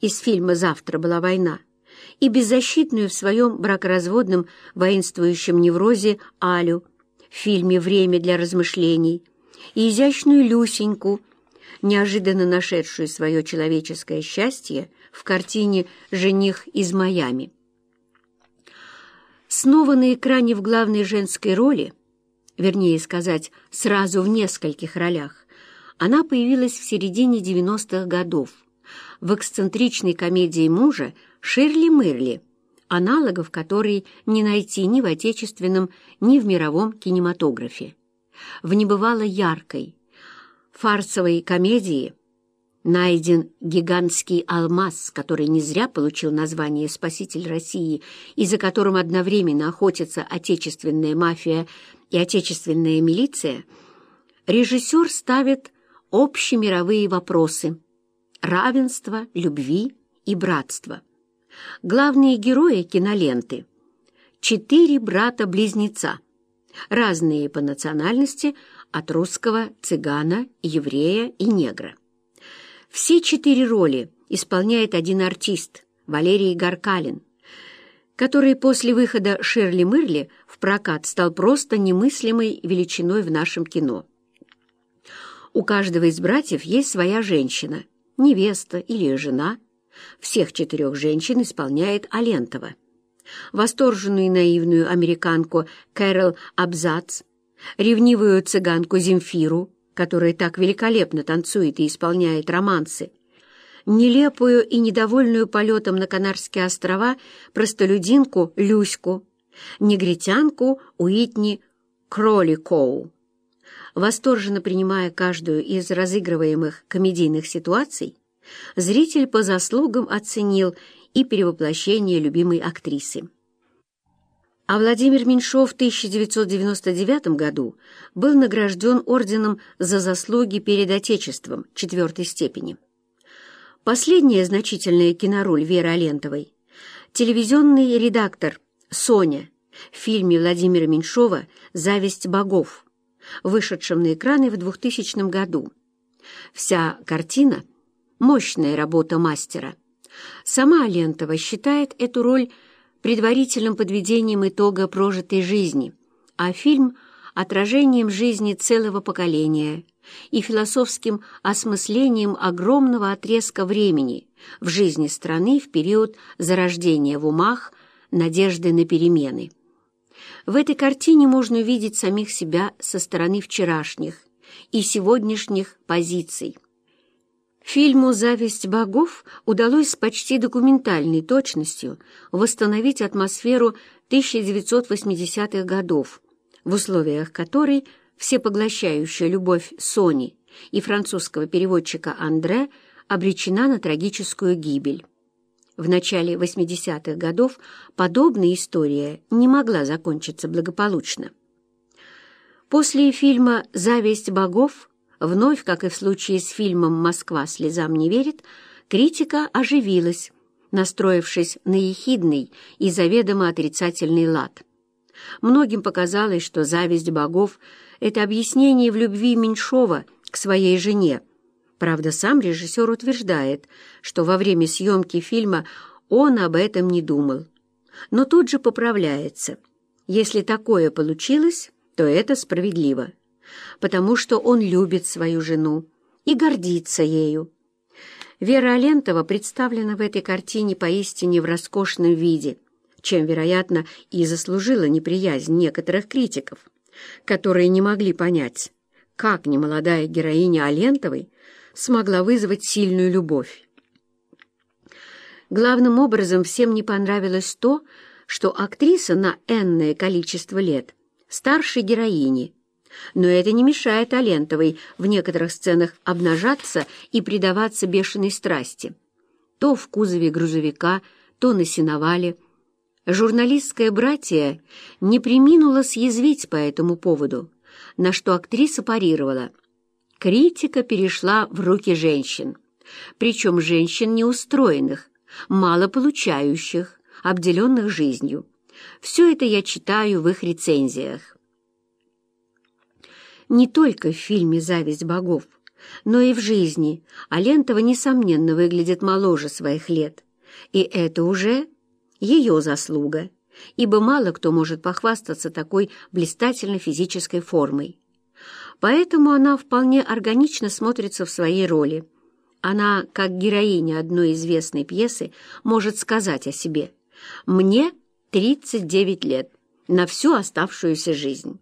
из фильма «Завтра была война» и беззащитную в своем бракоразводном воинствующем неврозе Алю в фильме «Время для размышлений» и изящную Люсеньку, неожиданно нашедшую свое человеческое счастье в картине «Жених из Майами». Снова на экране в главной женской роли, вернее сказать, сразу в нескольких ролях, она появилась в середине 90-х годов в эксцентричной комедии мужа «Ширли Мырли», аналогов которой не найти ни в отечественном, ни в мировом кинематографе. В небывало яркой, фарсовой комедии найден гигантский алмаз, который не зря получил название «Спаситель России» и за которым одновременно охотится отечественная мафия и отечественная милиция, режиссер ставит общемировые вопросы равенства, любви и братства. Главные герои киноленты – четыре брата-близнеца, разные по национальности от русского, цыгана, еврея и негра. Все четыре роли исполняет один артист – Валерий Гаркалин, который после выхода «Шерли Мырли» в прокат стал просто немыслимой величиной в нашем кино. У каждого из братьев есть своя женщина, невеста или жена. Всех четырех женщин исполняет Алентова. Восторженную и наивную американку Кэрол Абзац, ревнивую цыганку Земфиру, которая так великолепно танцует и исполняет романсы, нелепую и недовольную полетом на Канарские острова простолюдинку Люську, негритянку Уитни Кроликоу восторженно принимая каждую из разыгрываемых комедийных ситуаций, зритель по заслугам оценил и перевоплощение любимой актрисы. А Владимир Меньшов в 1999 году был награжден орденом за заслуги перед Отечеством четвертой степени. Последняя значительная кинороль Веры Алентовой – телевизионный редактор Соня в фильме Владимира Меньшова «Зависть богов», вышедшем на экраны в 2000 году. Вся картина — мощная работа мастера. Сама Лентова считает эту роль предварительным подведением итога прожитой жизни, а фильм — отражением жизни целого поколения и философским осмыслением огромного отрезка времени в жизни страны в период зарождения в умах надежды на перемены. В этой картине можно увидеть самих себя со стороны вчерашних и сегодняшних позиций. Фильму «Зависть богов» удалось с почти документальной точностью восстановить атмосферу 1980-х годов, в условиях которой всепоглощающая любовь Сони и французского переводчика Андре обречена на трагическую гибель. В начале 80-х годов подобная история не могла закончиться благополучно. После фильма «Зависть богов» вновь, как и в случае с фильмом «Москва слезам не верит», критика оживилась, настроившись на ехидный и заведомо отрицательный лад. Многим показалось, что зависть богов — это объяснение в любви Меньшова к своей жене, Правда, сам режиссер утверждает, что во время съемки фильма он об этом не думал. Но тут же поправляется. Если такое получилось, то это справедливо, потому что он любит свою жену и гордится ею. Вера Алентова представлена в этой картине поистине в роскошном виде, чем, вероятно, и заслужила неприязнь некоторых критиков, которые не могли понять, как немолодая героиня Алентовой смогла вызвать сильную любовь. Главным образом всем не понравилось то, что актриса на энное количество лет старше героини, но это не мешает Алентовой в некоторых сценах обнажаться и предаваться бешеной страсти. То в кузове грузовика, то на сеновале. Журналистское братье не приминуло съязвить по этому поводу, на что актриса парировала – Критика перешла в руки женщин, причем женщин неустроенных, малополучающих, обделенных жизнью. Все это я читаю в их рецензиях. Не только в фильме «Зависть богов», но и в жизни Алентова, несомненно, выглядит моложе своих лет. И это уже ее заслуга, ибо мало кто может похвастаться такой блистательной физической формой. Поэтому она вполне органично смотрится в своей роли. Она, как героиня одной известной пьесы, может сказать о себе «Мне 39 лет, на всю оставшуюся жизнь».